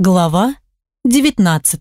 Глава 19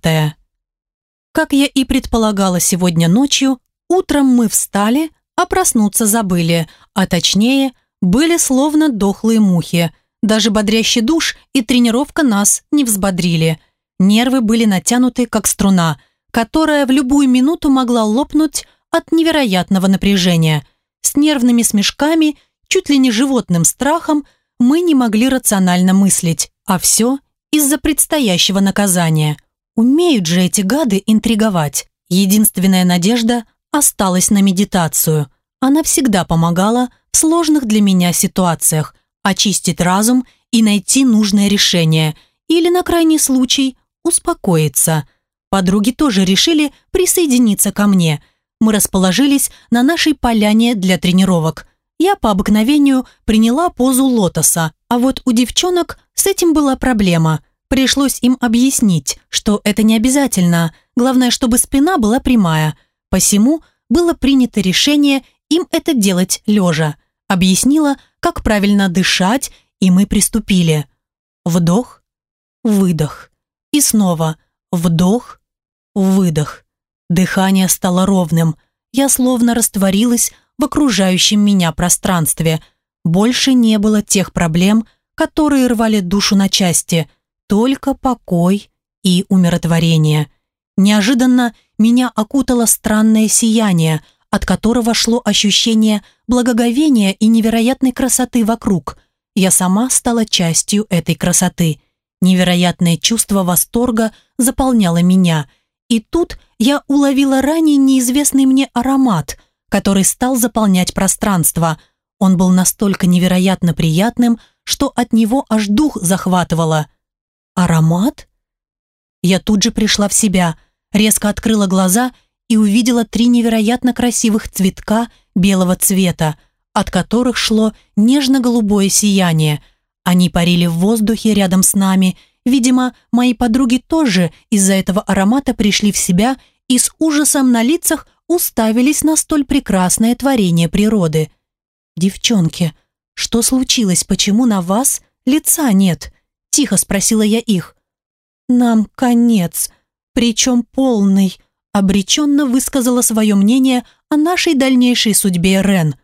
Как я и предполагала сегодня ночью, утром мы встали, а проснуться забыли, а точнее, были словно дохлые мухи. Даже бодрящий душ и тренировка нас не взбодрили. Нервы были натянуты, как струна, которая в любую минуту могла лопнуть от невероятного напряжения. С нервными смешками, чуть ли не животным страхом, мы не могли рационально мыслить, а все – из-за предстоящего наказания. Умеют же эти гады интриговать. Единственная надежда осталась на медитацию. Она всегда помогала в сложных для меня ситуациях очистить разум и найти нужное решение или, на крайний случай, успокоиться. Подруги тоже решили присоединиться ко мне. Мы расположились на нашей поляне для тренировок. Я по обыкновению приняла позу лотоса, а вот у девчонок с этим была проблема. Пришлось им объяснить, что это не обязательно, главное, чтобы спина была прямая. Посему было принято решение им это делать лежа. Объяснила, как правильно дышать, и мы приступили. Вдох, выдох. И снова вдох, выдох. Дыхание стало ровным. Я словно растворилась в окружающем меня пространстве. Больше не было тех проблем, которые рвали душу на части, только покой и умиротворение. Неожиданно меня окутало странное сияние, от которого шло ощущение благоговения и невероятной красоты вокруг. Я сама стала частью этой красоты. Невероятное чувство восторга заполняло меня. И тут я уловила ранее неизвестный мне аромат, который стал заполнять пространство. Он был настолько невероятно приятным, что от него аж дух захватывало. Аромат? Я тут же пришла в себя, резко открыла глаза и увидела три невероятно красивых цветка белого цвета, от которых шло нежно-голубое сияние. Они парили в воздухе рядом с нами. Видимо, мои подруги тоже из-за этого аромата пришли в себя и с ужасом на лицах уставились на столь прекрасное творение природы. «Девчонки, что случилось? Почему на вас лица нет?» – тихо спросила я их. «Нам конец, причем полный», – обреченно высказала свое мнение о нашей дальнейшей судьбе Рен.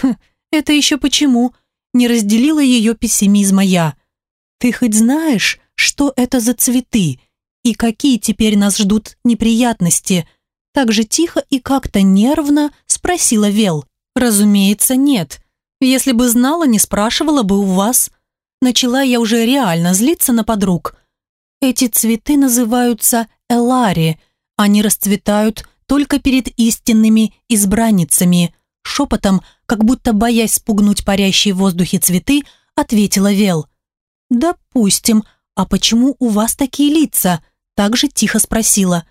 «Хм, это еще почему?» – не разделила ее пессимизма я. «Ты хоть знаешь, что это за цветы и какие теперь нас ждут неприятности?» Так же тихо и как-то нервно спросила Вел. «Разумеется, нет. Если бы знала, не спрашивала бы у вас». Начала я уже реально злиться на подруг. Эти цветы называются элари. Они расцветают только перед истинными избранницами. Шепотом, как будто боясь спугнуть парящие в воздухе цветы, ответила Вел. «Допустим. А почему у вас такие лица?» Также тихо спросила.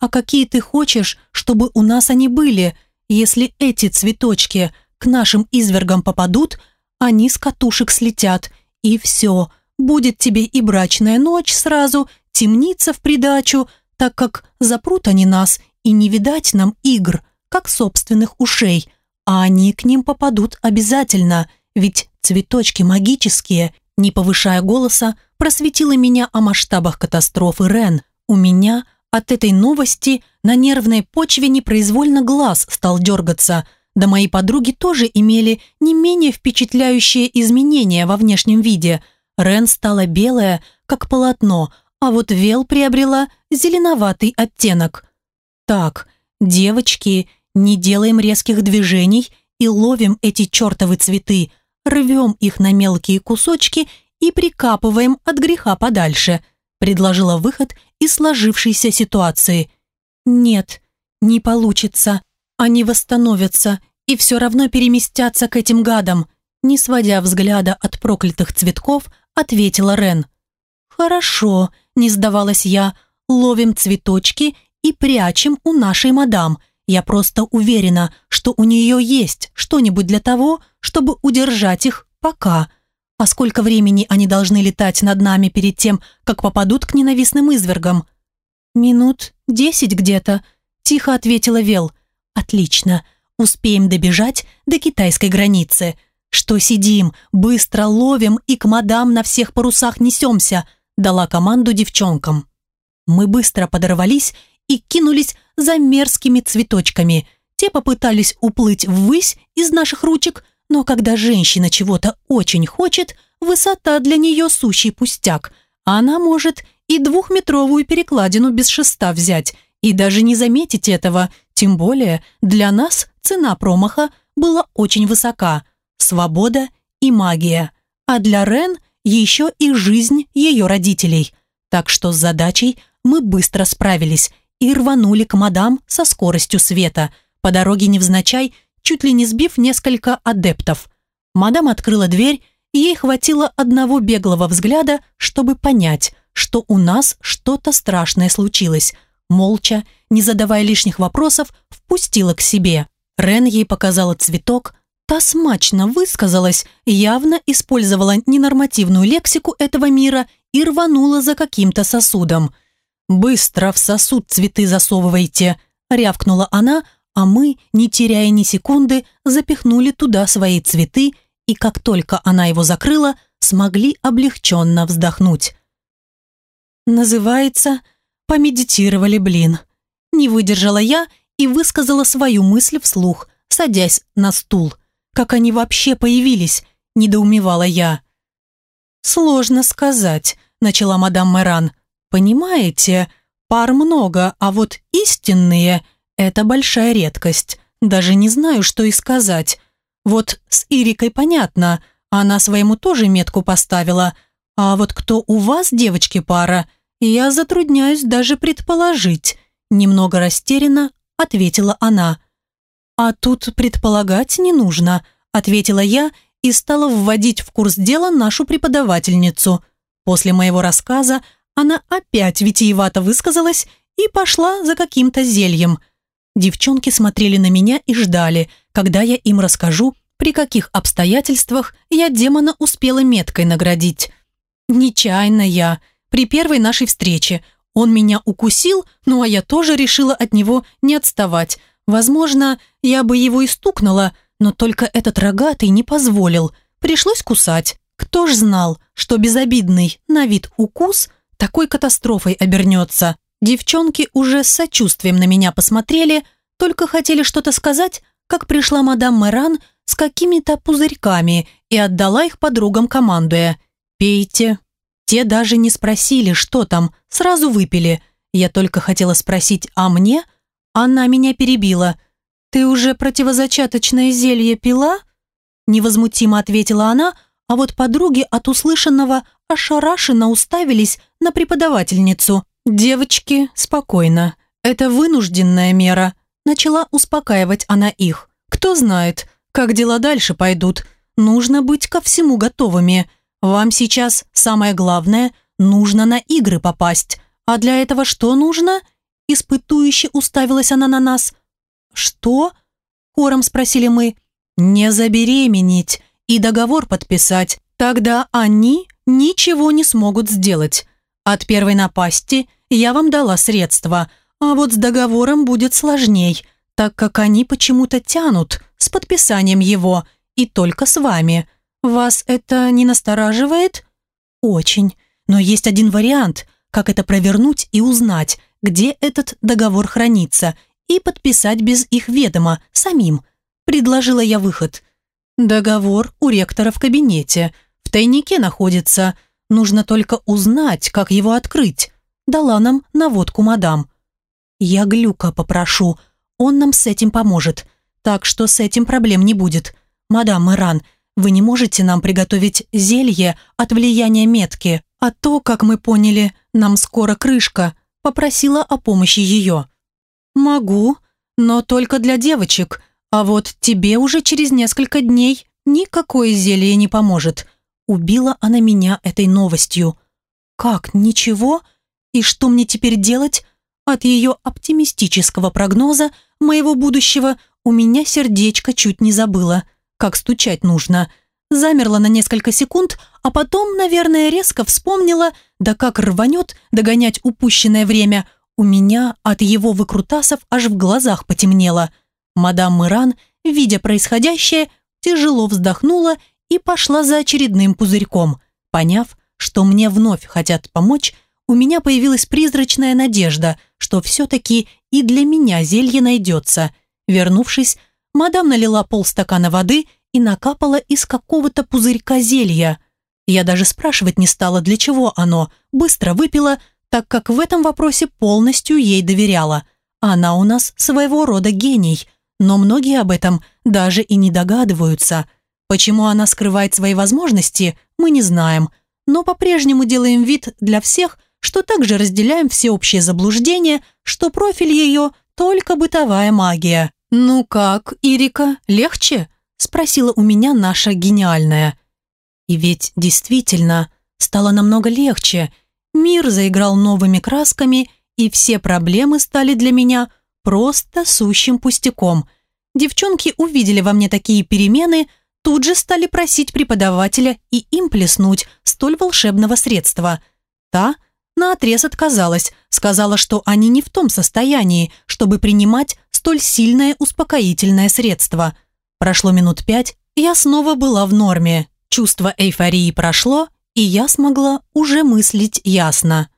А какие ты хочешь, чтобы у нас они были? Если эти цветочки к нашим извергам попадут, они с катушек слетят, и все. Будет тебе и брачная ночь сразу, темница в придачу, так как запрут они нас, и не видать нам игр, как собственных ушей. А они к ним попадут обязательно, ведь цветочки магические. Не повышая голоса, просветила меня о масштабах катастрофы Рен. У меня – от этой новости на нервной почве непроизвольно глаз стал дергаться, да мои подруги тоже имели не менее впечатляющие изменения во внешнем виде. Рен стала белая, как полотно, а вот Вел приобрела зеленоватый оттенок. Так, девочки, не делаем резких движений и ловим эти чертовы цветы, рвем их на мелкие кусочки и прикапываем от греха подальше – предложила выход из сложившейся ситуации. «Нет, не получится. Они восстановятся и все равно переместятся к этим гадам», не сводя взгляда от проклятых цветков, ответила Рен. «Хорошо», – не сдавалась я, – «ловим цветочки и прячем у нашей мадам. Я просто уверена, что у нее есть что-нибудь для того, чтобы удержать их пока». А сколько времени они должны летать над нами перед тем, как попадут к ненавистным извергам? Минут десять где-то, тихо ответила Вел. Отлично, успеем добежать до китайской границы. Что сидим, быстро ловим и к мадам на всех парусах несемся. дала команду девчонкам. Мы быстро подорвались и кинулись за мерзкими цветочками. Те попытались уплыть ввысь из наших ручек, но когда женщина чего-то очень хочет, высота для нее сущий пустяк. Она может и двухметровую перекладину без шеста взять, и даже не заметить этого, тем более для нас цена промаха была очень высока. Свобода и магия. А для Рен еще и жизнь ее родителей. Так что с задачей мы быстро справились и рванули к мадам со скоростью света, по дороге невзначай, чуть ли не сбив несколько адептов. Мадам открыла дверь, и ей хватило одного беглого взгляда, чтобы понять, что у нас что-то страшное случилось. Молча, не задавая лишних вопросов, впустила к себе. Рен ей показала цветок, та смачно высказалась, явно использовала ненормативную лексику этого мира и рванула за каким-то сосудом. «Быстро в сосуд цветы засовывайте», – рявкнула она, а мы, не теряя ни секунды, запихнули туда свои цветы, и как только она его закрыла, смогли облегченно вздохнуть. Называется «Помедитировали, блин». Не выдержала я и высказала свою мысль вслух, садясь на стул. Как они вообще появились, недоумевала я. «Сложно сказать», – начала мадам Мэран. Понимаете, пар много, а вот истинные – это большая редкость. Даже не знаю, что и сказать. Вот с Ирикой понятно, она своему тоже метку поставила. А вот кто у вас, девочки, пара, я затрудняюсь даже предположить. Немного растерянно ответила она. А тут предполагать не нужно, ответила я и стала вводить в курс дела нашу преподавательницу. После моего рассказа она опять витиевато высказалась и пошла за каким-то зельем. Девчонки смотрели на меня и ждали, когда я им расскажу, при каких обстоятельствах я демона успела меткой наградить. Нечаянно я. При первой нашей встрече. Он меня укусил, ну а я тоже решила от него не отставать. Возможно, я бы его и стукнула, но только этот рогатый не позволил. Пришлось кусать. Кто ж знал, что безобидный на вид укус – такой катастрофой обернется. Девчонки уже с сочувствием на меня посмотрели, только хотели что-то сказать, как пришла мадам Мэран с какими-то пузырьками и отдала их подругам, командуя «Пейте». Те даже не спросили, что там, сразу выпили. Я только хотела спросить «А мне?» Она меня перебила. «Ты уже противозачаточное зелье пила?» Невозмутимо ответила она, а вот подруги от услышанного ошарашенно уставились на преподавательницу. «Девочки, спокойно. Это вынужденная мера», – начала успокаивать она их. «Кто знает, как дела дальше пойдут. Нужно быть ко всему готовыми. Вам сейчас самое главное – нужно на игры попасть. А для этого что нужно?» Испытующе уставилась она на нас. «Что?» – хором спросили мы. «Не забеременеть и договор подписать. Тогда они ничего не смогут сделать. От первой напасти я вам дала средства, а вот с договором будет сложней, так как они почему-то тянут с подписанием его и только с вами. Вас это не настораживает? Очень. Но есть один вариант, как это провернуть и узнать, где этот договор хранится, и подписать без их ведома, самим. Предложила я выход. Договор у ректора в кабинете – в тайнике находится. Нужно только узнать, как его открыть. Дала нам наводку мадам. Я Глюка попрошу. Он нам с этим поможет. Так что с этим проблем не будет. Мадам Иран, вы не можете нам приготовить зелье от влияния метки, а то, как мы поняли, нам скоро крышка. Попросила о помощи ее. Могу, но только для девочек. А вот тебе уже через несколько дней никакое зелье не поможет. Убила она меня этой новостью. Как, ничего? И что мне теперь делать? От ее оптимистического прогноза моего будущего у меня сердечко чуть не забыло, как стучать нужно. Замерла на несколько секунд, а потом, наверное, резко вспомнила, да как рванет догонять упущенное время. У меня от его выкрутасов аж в глазах потемнело. Мадам Миран, видя происходящее, тяжело вздохнула и пошла за очередным пузырьком, поняв, что мне вновь хотят помочь, у меня появилась призрачная надежда, что все-таки и для меня зелье найдется. Вернувшись, мадам налила полстакана воды и накапала из какого-то пузырька зелья. Я даже спрашивать не стала, для чего оно, быстро выпила, так как в этом вопросе полностью ей доверяла. Она у нас своего рода гений, но многие об этом даже и не догадываются. Почему она скрывает свои возможности, мы не знаем, но по-прежнему делаем вид для всех, что также разделяем всеобщее заблуждение, что профиль ее – только бытовая магия. «Ну как, Ирика, легче?» – спросила у меня наша гениальная. И ведь действительно стало намного легче. Мир заиграл новыми красками, и все проблемы стали для меня просто сущим пустяком. Девчонки увидели во мне такие перемены, тут же стали просить преподавателя и им плеснуть столь волшебного средства. Та – наотрез отказалась, сказала, что они не в том состоянии, чтобы принимать столь сильное успокоительное средство. Прошло минут пять, я снова была в норме. Чувство эйфории прошло, и я смогла уже мыслить ясно.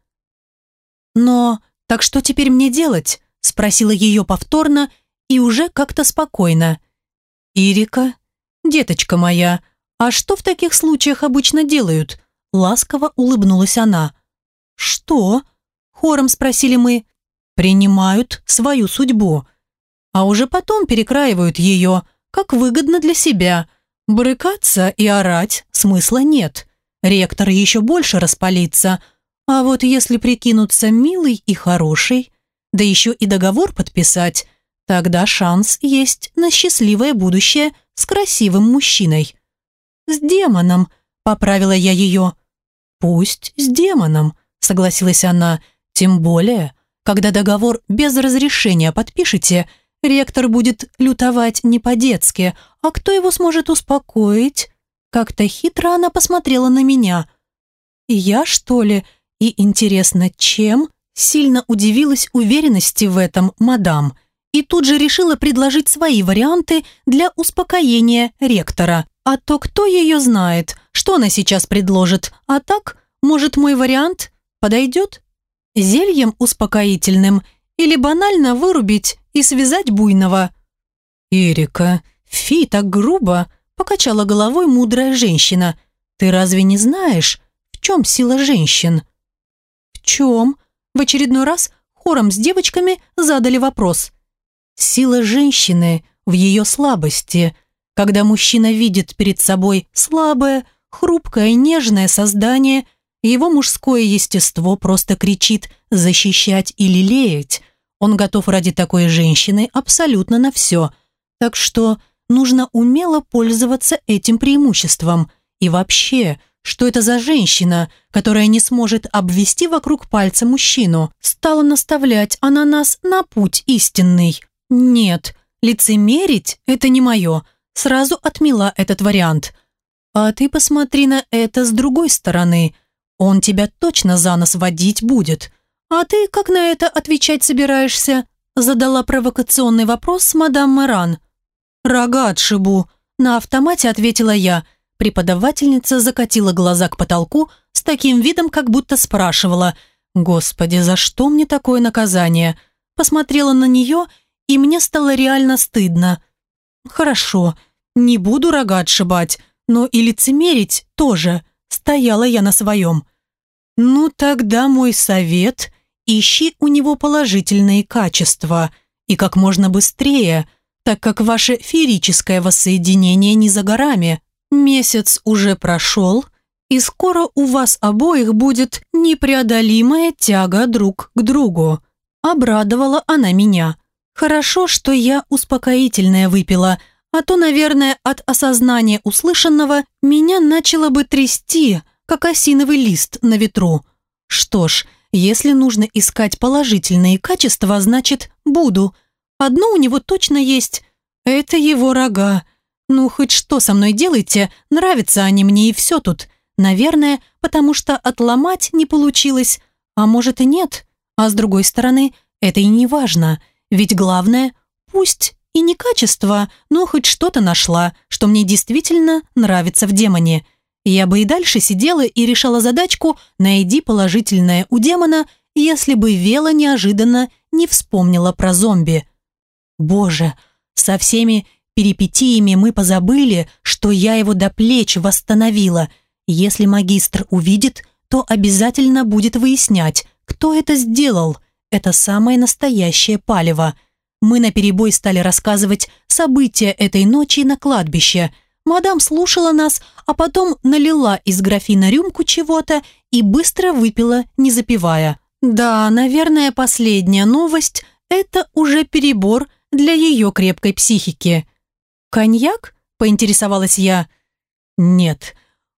«Но так что теперь мне делать?» – спросила ее повторно и уже как-то спокойно. «Ирика, деточка моя, а что в таких случаях обычно делают?» Ласково улыбнулась она – «Что?» – хором спросили мы. «Принимают свою судьбу, а уже потом перекраивают ее, как выгодно для себя. Брыкаться и орать смысла нет. Ректор еще больше распалится. А вот если прикинуться милой и хорошей, да еще и договор подписать, тогда шанс есть на счастливое будущее с красивым мужчиной». «С демоном», – поправила я ее. «Пусть с демоном», согласилась она. «Тем более, когда договор без разрешения подпишете, ректор будет лютовать не по-детски, а кто его сможет успокоить?» Как-то хитро она посмотрела на меня. «Я, что ли? И интересно, чем?» Сильно удивилась уверенности в этом мадам и тут же решила предложить свои варианты для успокоения ректора. А то кто ее знает, что она сейчас предложит, а так, может, мой вариант подойдет? Зельем успокоительным или банально вырубить и связать буйного? «Эрика, фи, так грубо!» – покачала головой мудрая женщина. «Ты разве не знаешь, в чем сила женщин?» «В чем?» – в очередной раз хором с девочками задали вопрос. «Сила женщины в ее слабости. Когда мужчина видит перед собой слабое, хрупкое, нежное создание – его мужское естество просто кричит «защищать или лелеять». Он готов ради такой женщины абсолютно на все. Так что нужно умело пользоваться этим преимуществом. И вообще, что это за женщина, которая не сможет обвести вокруг пальца мужчину? Стала наставлять она нас на путь истинный. Нет, лицемерить – это не мое. Сразу отмела этот вариант. А ты посмотри на это с другой стороны – он тебя точно за нос водить будет. А ты как на это отвечать собираешься?» Задала провокационный вопрос мадам Маран. «Рога отшибу», – на автомате ответила я. Преподавательница закатила глаза к потолку с таким видом, как будто спрашивала «Господи, за что мне такое наказание?» Посмотрела на нее, и мне стало реально стыдно. «Хорошо, не буду рога отшибать, но и лицемерить тоже», – стояла я на своем. «Ну тогда мой совет – ищи у него положительные качества и как можно быстрее, так как ваше феерическое воссоединение не за горами. Месяц уже прошел, и скоро у вас обоих будет непреодолимая тяга друг к другу». Обрадовала она меня. «Хорошо, что я успокоительное выпила», а то, наверное, от осознания услышанного меня начало бы трясти – как осиновый лист на ветру. Что ж, если нужно искать положительные качества, значит, буду. Одно у него точно есть. Это его рога. Ну, хоть что со мной делайте, нравятся они мне и все тут. Наверное, потому что отломать не получилось. А может и нет. А с другой стороны, это и не важно. Ведь главное, пусть и не качество, но хоть что-то нашла, что мне действительно нравится в демоне. Я бы и дальше сидела и решала задачку «Найди положительное у демона», если бы Вела неожиданно не вспомнила про зомби. Боже, со всеми перипетиями мы позабыли, что я его до плеч восстановила. Если магистр увидит, то обязательно будет выяснять, кто это сделал. Это самое настоящее палево. Мы наперебой стали рассказывать события этой ночи на кладбище. Мадам слушала нас, а потом налила из графина рюмку чего-то и быстро выпила, не запивая. Да, наверное, последняя новость – это уже перебор для ее крепкой психики. «Коньяк?» – поинтересовалась я. «Нет,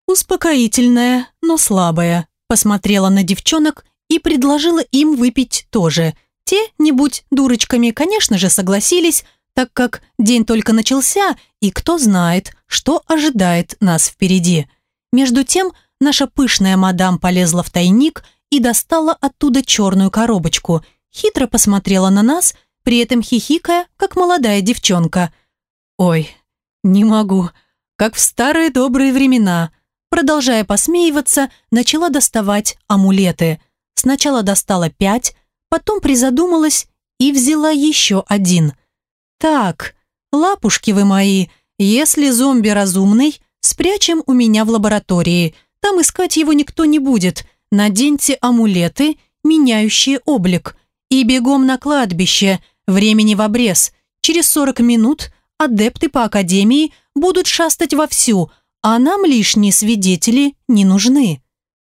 успокоительное, но слабое», – посмотрела на девчонок и предложила им выпить тоже. Те, не будь дурочками, конечно же, согласились, так как день только начался, и кто знает, что ожидает нас впереди. Между тем, наша пышная мадам полезла в тайник и достала оттуда черную коробочку, хитро посмотрела на нас, при этом хихикая, как молодая девчонка. «Ой, не могу, как в старые добрые времена», продолжая посмеиваться, начала доставать амулеты. Сначала достала пять, потом призадумалась и взяла еще один. «Так, лапушки вы мои, если зомби разумный, спрячем у меня в лаборатории, там искать его никто не будет, наденьте амулеты, меняющие облик, и бегом на кладбище, времени в обрез. Через 40 минут адепты по академии будут шастать вовсю, а нам лишние свидетели не нужны.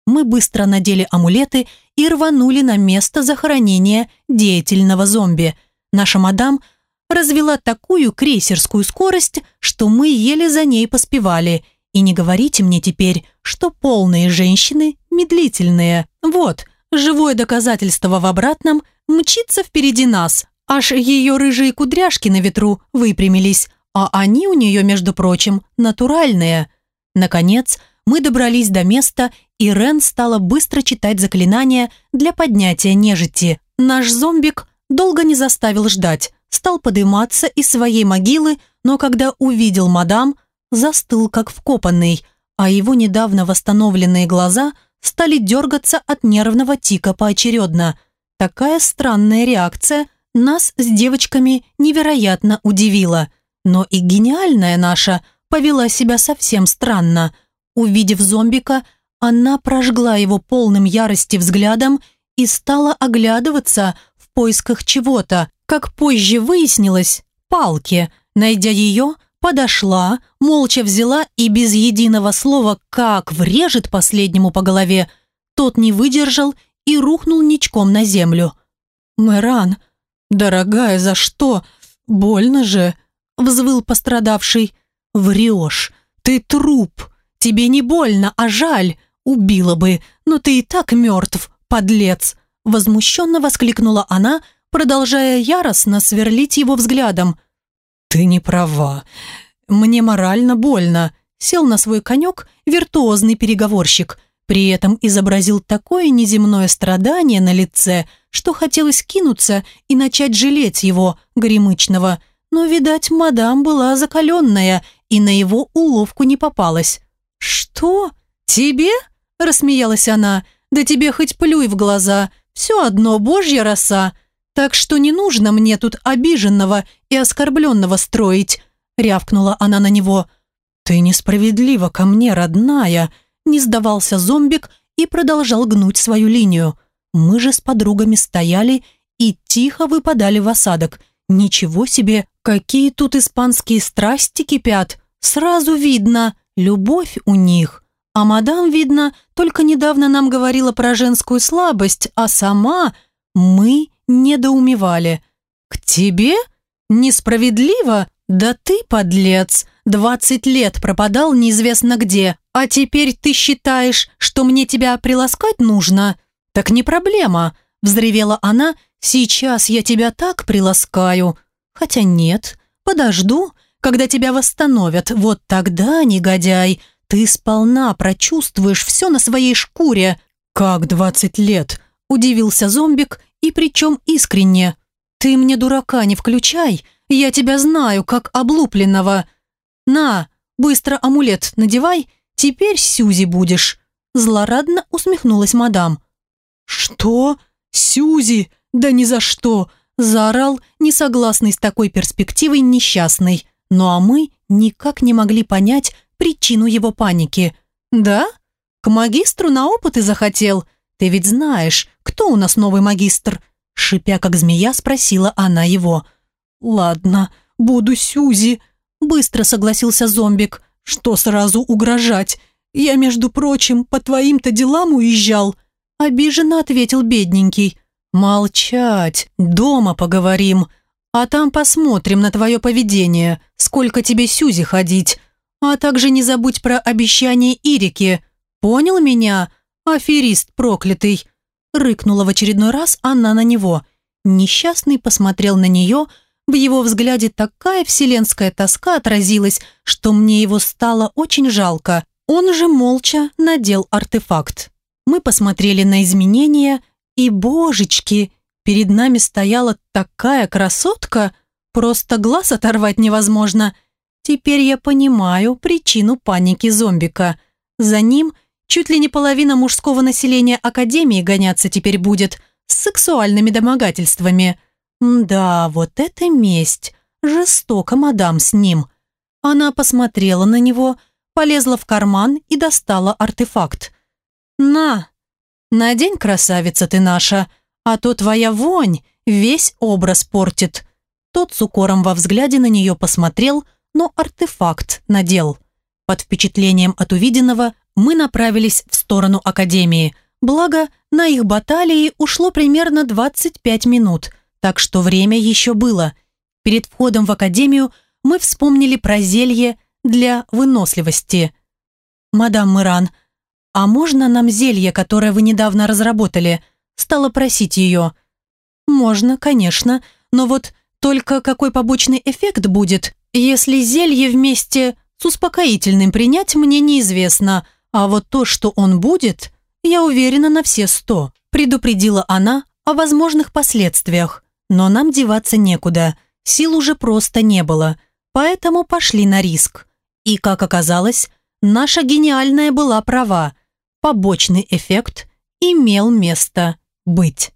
Мы быстро надели амулеты и рванули на место захоронения деятельного зомби. Наша мадам развела такую крейсерскую скорость, что мы еле за ней поспевали – и не говорите мне теперь, что полные женщины медлительные. Вот, живое доказательство в обратном мчится впереди нас. Аж ее рыжие кудряшки на ветру выпрямились, а они у нее, между прочим, натуральные. Наконец, мы добрались до места, и Рен стала быстро читать заклинания для поднятия нежити. Наш зомбик долго не заставил ждать, стал подниматься из своей могилы, но когда увидел мадам, застыл как вкопанный, а его недавно восстановленные глаза стали дергаться от нервного тика поочередно. Такая странная реакция нас с девочками невероятно удивила. Но и гениальная наша повела себя совсем странно. Увидев зомбика, она прожгла его полным ярости взглядом и стала оглядываться в поисках чего-то, как позже выяснилось, палки. Найдя ее, подошла, молча взяла и без единого слова как врежет последнему по голове, тот не выдержал и рухнул ничком на землю. «Мэран, дорогая, за что? Больно же!» – взвыл пострадавший. «Врешь, ты труп, тебе не больно, а жаль, убила бы, но ты и так мертв, подлец!» Возмущенно воскликнула она, продолжая яростно сверлить его взглядом – «Ты не права. Мне морально больно», – сел на свой конек виртуозный переговорщик. При этом изобразил такое неземное страдание на лице, что хотелось кинуться и начать жалеть его, горемычного. Но, видать, мадам была закаленная и на его уловку не попалась. «Что? Тебе?» – рассмеялась она. «Да тебе хоть плюй в глаза. Все одно божья роса. Так что не нужно мне тут обиженного и оскорбленного строить», — рявкнула она на него. «Ты несправедлива ко мне, родная», — не сдавался зомбик и продолжал гнуть свою линию. Мы же с подругами стояли и тихо выпадали в осадок. Ничего себе, какие тут испанские страсти кипят. Сразу видно, любовь у них. А мадам, видно, только недавно нам говорила про женскую слабость, а сама мы недоумевали. «К тебе?» «Несправедливо? Да ты, подлец, двадцать лет пропадал неизвестно где, а теперь ты считаешь, что мне тебя приласкать нужно? Так не проблема», – взревела она, «сейчас я тебя так приласкаю». Хотя нет, подожду, когда тебя восстановят, вот тогда, негодяй, ты сполна прочувствуешь все на своей шкуре. «Как двадцать лет?» – удивился зомбик, и причем искренне. «Ты мне дурака не включай, я тебя знаю, как облупленного. На, быстро амулет надевай, Теперь Сюзи будешь», – злорадно усмехнулась мадам. «Что? Сюзи? Да ни за что!» – заорал, несогласный с такой перспективой несчастный. Ну а мы никак не могли понять причину его паники. «Да? К магистру на опыты захотел? Ты ведь знаешь, кто у нас новый магистр?» Шипя как змея, спросила она его. «Ладно, буду Сюзи», – быстро согласился зомбик. «Что сразу угрожать? Я, между прочим, по твоим-то делам уезжал». Обиженно ответил бедненький. «Молчать, дома поговорим, а там посмотрим на твое поведение, сколько тебе Сюзи ходить. А также не забудь про обещание Ирике. Понял меня, аферист проклятый?» Рыкнула в очередной раз она на него. Несчастный посмотрел на нее, в его взгляде такая вселенская тоска отразилась, что мне его стало очень жалко. Он же молча надел артефакт. Мы посмотрели на изменения, и, божечки, перед нами стояла такая красотка, просто глаз оторвать невозможно. Теперь я понимаю причину паники зомбика. За ним чуть ли не половина мужского населения Академии гоняться теперь будет с сексуальными домогательствами. Да, вот это месть. Жестоко, мадам, с ним. Она посмотрела на него, полезла в карман и достала артефакт. «На, надень, красавица ты наша, а то твоя вонь весь образ портит». Тот с укором во взгляде на нее посмотрел, но артефакт надел. Под впечатлением от увиденного мы направились в сторону Академии. Благо, на их баталии ушло примерно 25 минут, так что время еще было. Перед входом в Академию мы вспомнили про зелье для выносливости. «Мадам Миран, а можно нам зелье, которое вы недавно разработали?» Стала просить ее. «Можно, конечно, но вот только какой побочный эффект будет, если зелье вместе с успокоительным принять, мне неизвестно, а вот то, что он будет, я уверена на все сто», предупредила она о возможных последствиях. Но нам деваться некуда, сил уже просто не было, поэтому пошли на риск. И, как оказалось, наша гениальная была права. Побочный эффект имел место быть.